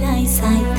when I sigh.